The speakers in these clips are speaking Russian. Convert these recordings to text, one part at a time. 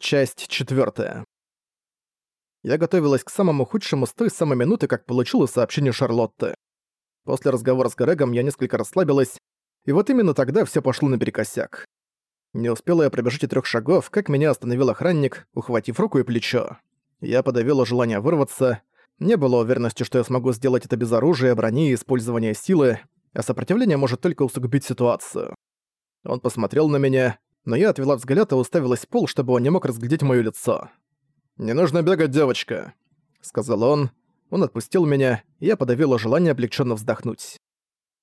Часть четвертая. Я готовилась к самому худшему с той самой минуты, как получила сообщение Шарлотты. После разговора с Грегом я несколько расслабилась, и вот именно тогда все пошло наперекосяк. Не успела я пробежать и трех шагов, как меня остановил охранник, ухватив руку и плечо. Я подавила желание вырваться. Не было уверенности, что я смогу сделать это без оружия, брони и использования силы, а сопротивление может только усугубить ситуацию. Он посмотрел на меня, но я отвела взгляд и уставилась в пол, чтобы он не мог разглядеть моё лицо. «Не нужно бегать, девочка», — сказал он. Он отпустил меня, и я подавила желание облегченно вздохнуть.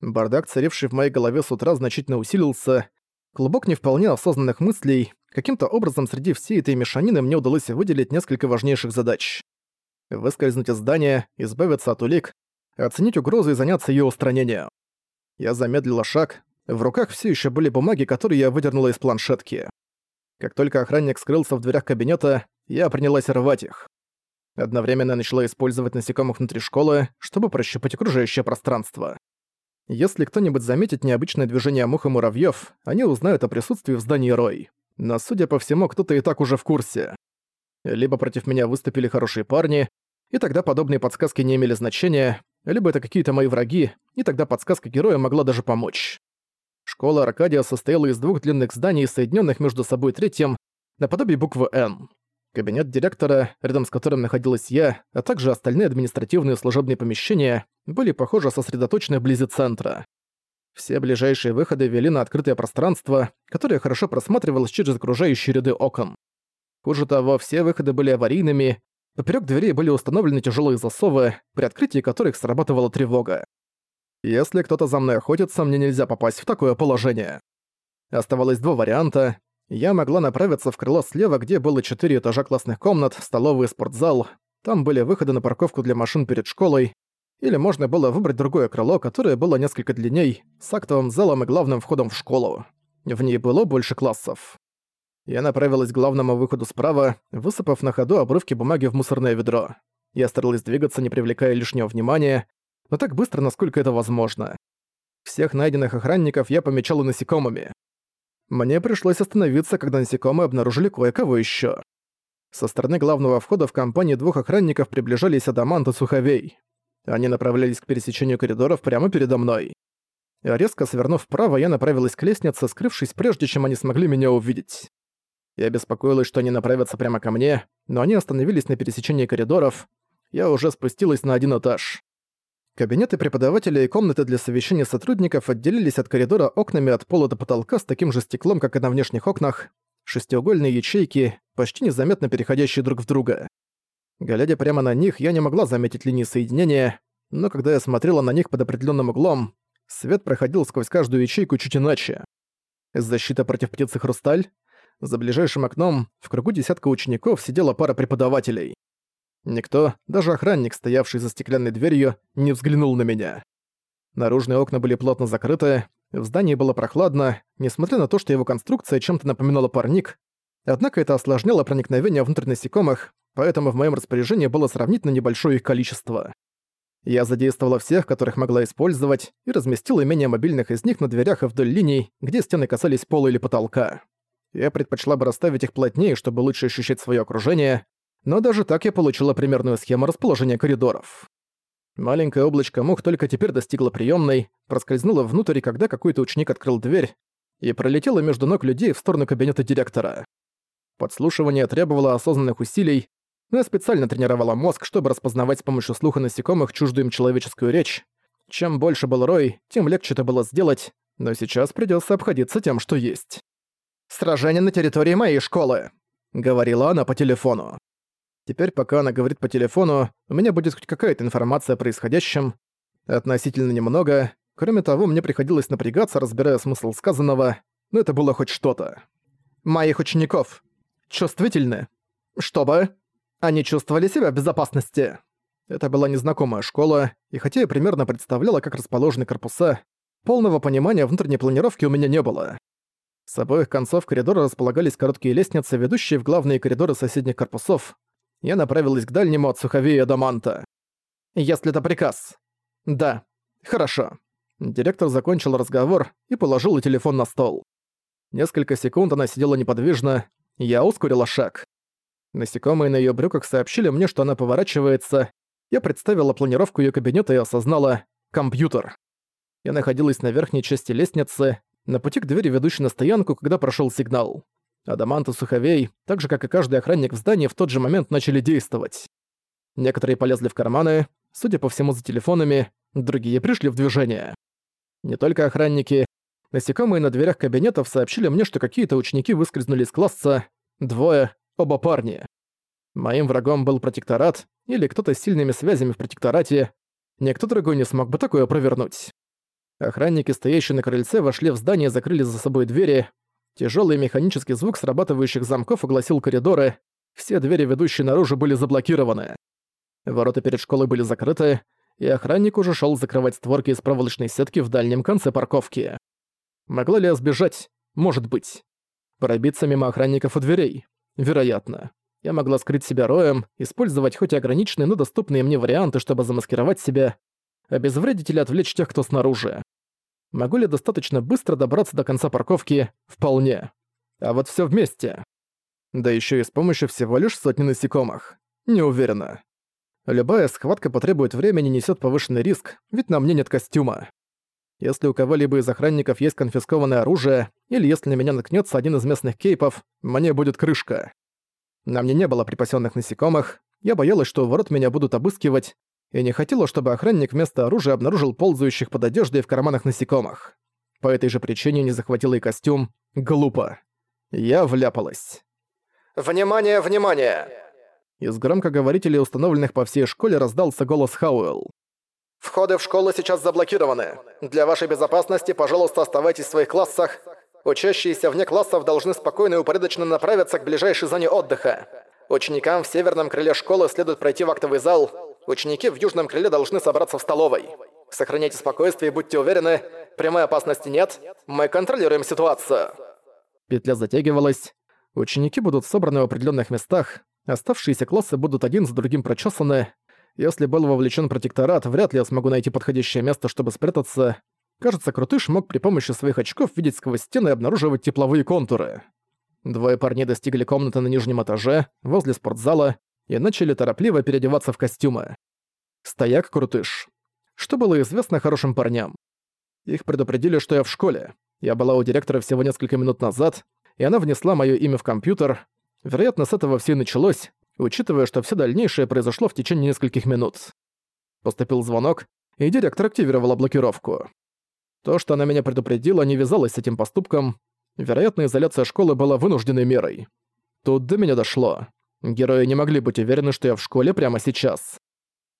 Бардак, царивший в моей голове с утра, значительно усилился. Клубок не вполне осознанных мыслей. Каким-то образом среди всей этой мешанины мне удалось выделить несколько важнейших задач. Выскользнуть из здания, избавиться от улик, оценить угрозу и заняться её устранением. Я замедлила шаг, в руках все еще были бумаги, которые я выдернула из планшетки. Как только охранник скрылся в дверях кабинета, я принялась рвать их. Одновременно начала использовать насекомых внутри школы, чтобы прощупать окружающее пространство. Если кто-нибудь заметит необычное движение мух и муравьев, они узнают о присутствии в здании Рой. Но, судя по всему, кто-то и так уже в курсе. Либо против меня выступили хорошие парни, и тогда подобные подсказки не имели значения, либо это какие-то мои враги, и тогда подсказка героя могла даже помочь. Школа Аркадия состояла из двух длинных зданий, соединенных между собой третьим, наподобие буквы «Н». Кабинет директора, рядом с которым находилась я, а также остальные административные служебные помещения, были, похоже, сосредоточены вблизи центра. Все ближайшие выходы вели на открытое пространство, которое хорошо просматривалось через окружающие ряды окон. Хуже того, все выходы были аварийными, поперек дверей были установлены тяжелые засовы, при открытии которых срабатывала тревога. Если кто-то за мной охотится, мне нельзя попасть в такое положение. Оставалось два варианта. Я могла направиться в крыло слева, где было четыре этажа классных комнат, столовый и спортзал. Там были выходы на парковку для машин перед школой. Или можно было выбрать другое крыло, которое было несколько длинней, с актовым залом и главным входом в школу. В ней было больше классов. Я направилась к главному выходу справа, высыпав на ходу обрывки бумаги в мусорное ведро. Я старалась двигаться, не привлекая лишнего внимания, но так быстро, насколько это возможно. Всех найденных охранников я помечала насекомыми. Мне пришлось остановиться, когда насекомые обнаружили кое-кого еще. Со стороны главного входа в компании двух охранников приближались Адамант и Суховей. Они направлялись к пересечению коридоров прямо передо мной. А резко свернув вправо, я направилась к лестнице, скрывшись прежде, чем они смогли меня увидеть. Я беспокоилась, что они направятся прямо ко мне, но они остановились на пересечении коридоров. Я уже спустилась на один этаж. Кабинеты преподавателя и комнаты для совещания сотрудников отделились от коридора окнами от пола до потолка с таким же стеклом, как и на внешних окнах, шестиугольные ячейки, почти незаметно переходящие друг в друга. Глядя прямо на них, я не могла заметить линии соединения, но когда я смотрела на них под определенным углом, свет проходил сквозь каждую ячейку чуть иначе. Защита против птицы хрусталь. За ближайшим окном в кругу десятка учеников сидела пара преподавателей. Никто, даже охранник, стоявший за стеклянной дверью, не взглянул на меня. Наружные окна были плотно закрыты, в здании было прохладно, несмотря на то, что его конструкция чем-то напоминала парник. Однако это осложняло проникновение внутрь насекомых, поэтому в моем распоряжении было сравнительно небольшое их количество. Я задействовала всех, которых могла использовать, и разместила менее мобильных из них на дверях и вдоль линий, где стены касались пола или потолка. Я предпочла бы расставить их плотнее, чтобы лучше ощущать свое окружение, но даже так я получила примерную схему расположения коридоров. Маленькое облачко мух только теперь достигло приемной, проскользнуло внутрь, когда какой-то ученик открыл дверь и пролетело между ног людей в сторону кабинета директора. Подслушивание требовало осознанных усилий, но я специально тренировала мозг, чтобы распознавать с помощью слуха насекомых чуждую им человеческую речь. Чем больше был рой, тем легче это было сделать, но сейчас придется обходиться тем, что есть. «Сражение на территории моей школы», — говорила она по телефону. Теперь, пока она говорит по телефону, у меня будет хоть какая-то информация о происходящем. Относительно немного. Кроме того, мне приходилось напрягаться, разбирая смысл сказанного, но это было хоть что-то. Моих учеников чувствительны. Чтобы они чувствовали себя в безопасности. Это была незнакомая школа, и хотя я примерно представляла, как расположены корпуса, полного понимания внутренней планировки у меня не было. С обоих концов коридора располагались короткие лестницы, ведущие в главные коридоры соседних корпусов, я направилась к дальнему от суховея до манта. «Если это приказ». «Да. Хорошо». Директор закончил разговор и положил телефон на стол. Несколько секунд она сидела неподвижно, я ускорила шаг. Насекомые на ее брюках сообщили мне, что она поворачивается. Я представила планировку ее кабинета и осознала «компьютер». Я находилась на верхней части лестницы, на пути к двери, ведущей на стоянку, когда прошел сигнал. Адамант Суховей, так же как и каждый охранник в здании, в тот же момент начали действовать. Некоторые полезли в карманы, судя по всему за телефонами, другие пришли в движение. Не только охранники. Насекомые на дверях кабинетов сообщили мне, что какие-то ученики выскользнули из класса, двое, оба парни. Моим врагом был протекторат или кто-то с сильными связями в протекторате. Никто другой не смог бы такое провернуть. Охранники, стоящие на крыльце, вошли в здание и закрыли за собой двери, Тяжелый механический звук срабатывающих замков огласил коридоры, все двери, ведущие наружу, были заблокированы. Ворота перед школой были закрыты, и охранник уже шел закрывать створки из проволочной сетки в дальнем конце парковки. Могла ли я сбежать? Может быть. Пробиться мимо охранников и дверей? Вероятно. Я могла скрыть себя роем, использовать хоть и ограниченные, но доступные мне варианты, чтобы замаскировать себя, обезвредить или отвлечь тех, кто снаружи. Могу ли достаточно быстро добраться до конца парковки? Вполне. А вот все вместе. Да еще и с помощью всего лишь сотни насекомых. Не уверена. Любая схватка потребует времени и несёт повышенный риск, ведь на мне нет костюма. Если у кого-либо из охранников есть конфискованное оружие, или если на меня наткнется один из местных кейпов, мне будет крышка. На мне не было припасенных насекомых, я боялась, что у ворот меня будут обыскивать, и не хотела, чтобы охранник вместо оружия обнаружил ползающих под одеждой в карманах насекомых. По этой же причине не захватила и костюм. Глупо. Я вляпалась. «Внимание, внимание!» Из громкоговорителей, установленных по всей школе, раздался голос Хауэлл. «Входы в школу сейчас заблокированы. Для вашей безопасности, пожалуйста, оставайтесь в своих классах. Учащиеся вне классов должны спокойно и упорядоченно направиться к ближайшей зоне отдыха. Ученикам в северном крыле школы следует пройти в актовый зал. Ученики в Южном крыле должны собраться в столовой. Сохраняйте спокойствие и будьте уверены, прямой опасности нет, мы контролируем ситуацию. Петля затягивалась. Ученики будут собраны в определенных местах, оставшиеся классы будут один за другим прочесаны. Если был вовлечен протекторат, вряд ли я смогу найти подходящее место, чтобы спрятаться. Кажется, Крутыш мог при помощи своих очков видеть сквозь стены и обнаруживать тепловые контуры. Двое парней достигли комнаты на нижнем этаже, возле спортзала, и начали торопливо переодеваться в костюмы. Стояк Крутыш. Что было известно хорошим парням? Их предупредили, что я в школе. Я была у директора всего несколько минут назад, и она внесла моё имя в компьютер. Вероятно, с этого все и началось, учитывая, что все дальнейшее произошло в течение нескольких минут. Поступил звонок, и директор активировала блокировку. То, что она меня предупредила, не вязалось с этим поступком. Вероятно, изоляция школы была вынужденной мерой. Тут до меня дошло. Герои не могли быть уверены, что я в школе прямо сейчас.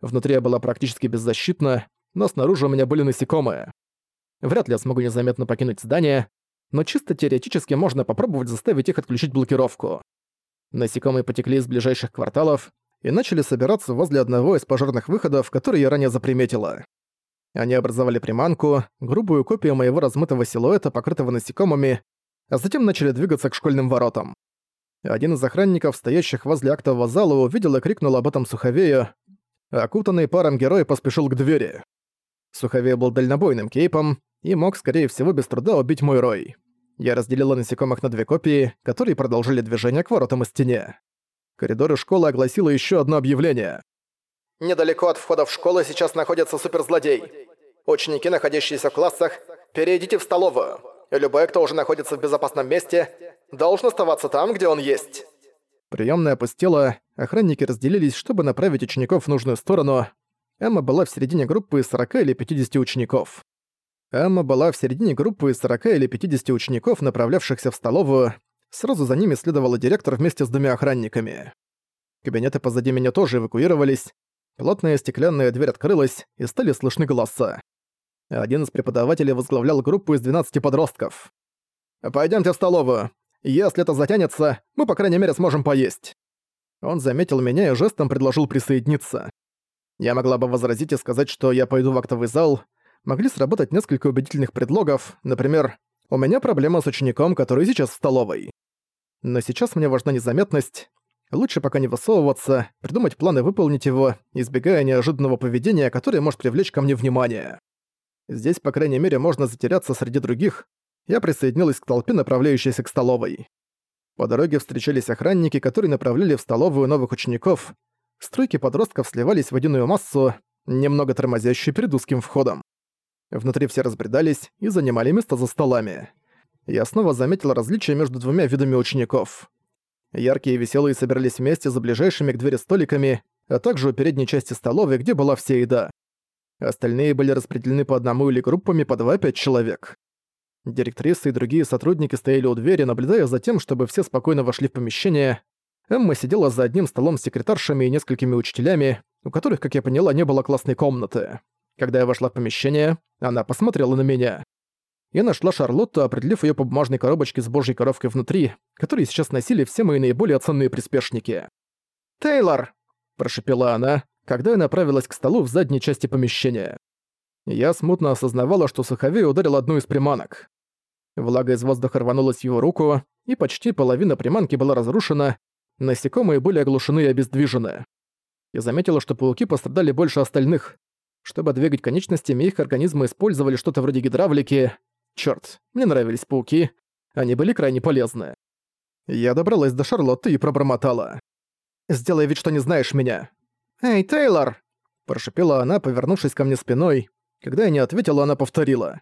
Внутри я была практически беззащитна, но снаружи у меня были насекомые. Вряд ли я смогу незаметно покинуть здание, но чисто теоретически можно попробовать заставить их отключить блокировку. Насекомые потекли из ближайших кварталов и начали собираться возле одного из пожарных выходов, который я ранее заприметила. Они образовали приманку, грубую копию моего размытого силуэта, покрытого насекомыми, а затем начали двигаться к школьным воротам один из охранников, стоящих возле актового зала, увидел и крикнул об этом Суховею. Окутанный паром герой поспешил к двери. Суховей был дальнобойным кейпом и мог, скорее всего, без труда убить мой рой. Я разделила насекомых на две копии, которые продолжили движение к воротам и стене. Коридоры школы огласило еще одно объявление. «Недалеко от входа в школу сейчас находится суперзлодей. Ученики, находящиеся в классах, перейдите в столовую. Любой, кто уже находится в безопасном месте, должен оставаться там, где он есть». Приёмная опустела, охранники разделились, чтобы направить учеников в нужную сторону. Эмма была в середине группы из 40 или 50 учеников. Эмма была в середине группы из 40 или 50 учеников, направлявшихся в столовую. Сразу за ними следовала директор вместе с двумя охранниками. Кабинеты позади меня тоже эвакуировались. Плотная стеклянная дверь открылась, и стали слышны голоса. Один из преподавателей возглавлял группу из 12 подростков. «Пойдёмте в столовую. Если это затянется, мы, по крайней мере, сможем поесть». Он заметил меня и жестом предложил присоединиться. Я могла бы возразить и сказать, что я пойду в актовый зал. Могли сработать несколько убедительных предлогов, например, «У меня проблема с учеником, который сейчас в столовой». Но сейчас мне важна незаметность. Лучше пока не высовываться, придумать планы выполнить его, избегая неожиданного поведения, которое может привлечь ко мне внимание. Здесь, по крайней мере, можно затеряться среди других, я присоединилась к толпе, направляющейся к столовой. По дороге встречались охранники, которые направляли в столовую новых учеников. Стройки подростков сливались в единую массу, немного тормозящую перед узким входом. Внутри все разбредались и занимали места за столами. Я снова заметил различия между двумя видами учеников. Яркие и веселые собирались вместе за ближайшими к двери столиками, а также у передней части столовой, где была вся еда. Остальные были распределены по одному или группами по 2-5 человек. Директриса и другие сотрудники стояли у двери, наблюдая за тем, чтобы все спокойно вошли в помещение. Эмма сидела за одним столом с секретаршами и несколькими учителями, у которых, как я поняла, не было классной комнаты. Когда я вошла в помещение, она посмотрела на меня. Я нашла Шарлотту, определив ее по бумажной коробочке с божьей коровкой внутри, которую сейчас носили все мои наиболее ценные приспешники. «Тейлор!» – прошепела она, когда я направилась к столу в задней части помещения. Я смутно осознавала, что Суховей ударил одну из приманок. Влага из воздуха рванула с его руку, и почти половина приманки была разрушена, насекомые были оглушены и обездвижены. Я заметила, что пауки пострадали больше остальных. Чтобы двигать конечностями, их организмы использовали что-то вроде гидравлики. Чёрт, мне нравились пауки. Они были крайне полезны. Я добралась до Шарлотты и пробормотала. «Сделай вид, что не знаешь меня». «Эй, Тейлор!» Прошипела она, повернувшись ко мне спиной. Когда я не ответила, она повторила.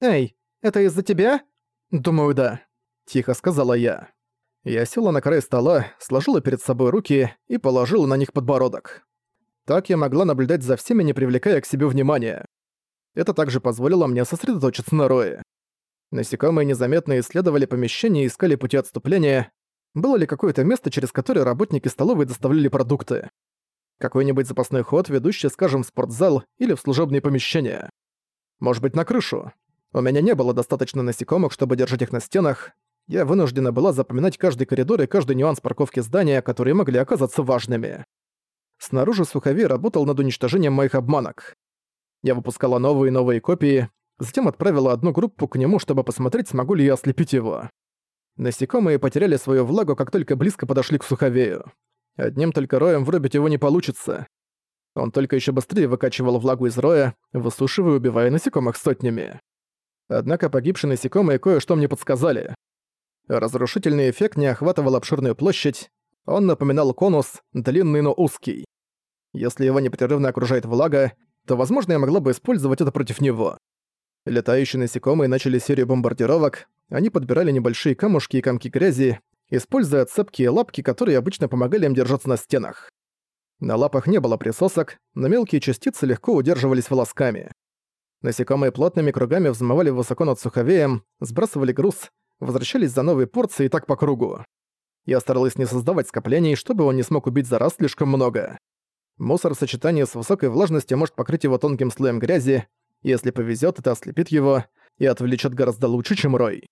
«Эй, это из-за тебя?» «Думаю, да», — тихо сказала я. Я села на край стола, сложила перед собой руки и положила на них подбородок. Так я могла наблюдать за всеми, не привлекая к себе внимания. Это также позволило мне сосредоточиться на Рое. Насекомые незаметно исследовали помещение и искали пути отступления. Было ли какое-то место, через которое работники столовой доставляли продукты? Какой-нибудь запасной ход, ведущий, скажем, в спортзал или в служебные помещения? Может быть, на крышу? У меня не было достаточно насекомых, чтобы держать их на стенах. Я вынуждена была запоминать каждый коридор и каждый нюанс парковки здания, которые могли оказаться важными. Снаружи Суховей работал над уничтожением моих обманок. Я выпускала новые и новые копии, затем отправила одну группу к нему, чтобы посмотреть, смогу ли я ослепить его. Насекомые потеряли свою влагу, как только близко подошли к Суховею. Одним только роем врубить его не получится. Он только еще быстрее выкачивал влагу из роя, высушивая и убивая насекомых сотнями. Однако погибшие насекомые кое-что мне подсказали. Разрушительный эффект не охватывал обширную площадь, он напоминал конус, длинный, но узкий. Если его непрерывно окружает влага, то, возможно, я могла бы использовать это против него. Летающие насекомые начали серию бомбардировок, они подбирали небольшие камушки и комки грязи, используя цепкие лапки, которые обычно помогали им держаться на стенах. На лапах не было присосок, но мелкие частицы легко удерживались волосками. Насекомые плотными кругами взмывали высоко над суховеем, сбрасывали груз, возвращались за новой порцией и так по кругу. Я старалась не создавать скоплений, чтобы он не смог убить за раз слишком много. Мусор в сочетании с высокой влажностью может покрыть его тонким слоем грязи, если повезет, это ослепит его и отвлечет гораздо лучше, чем рой.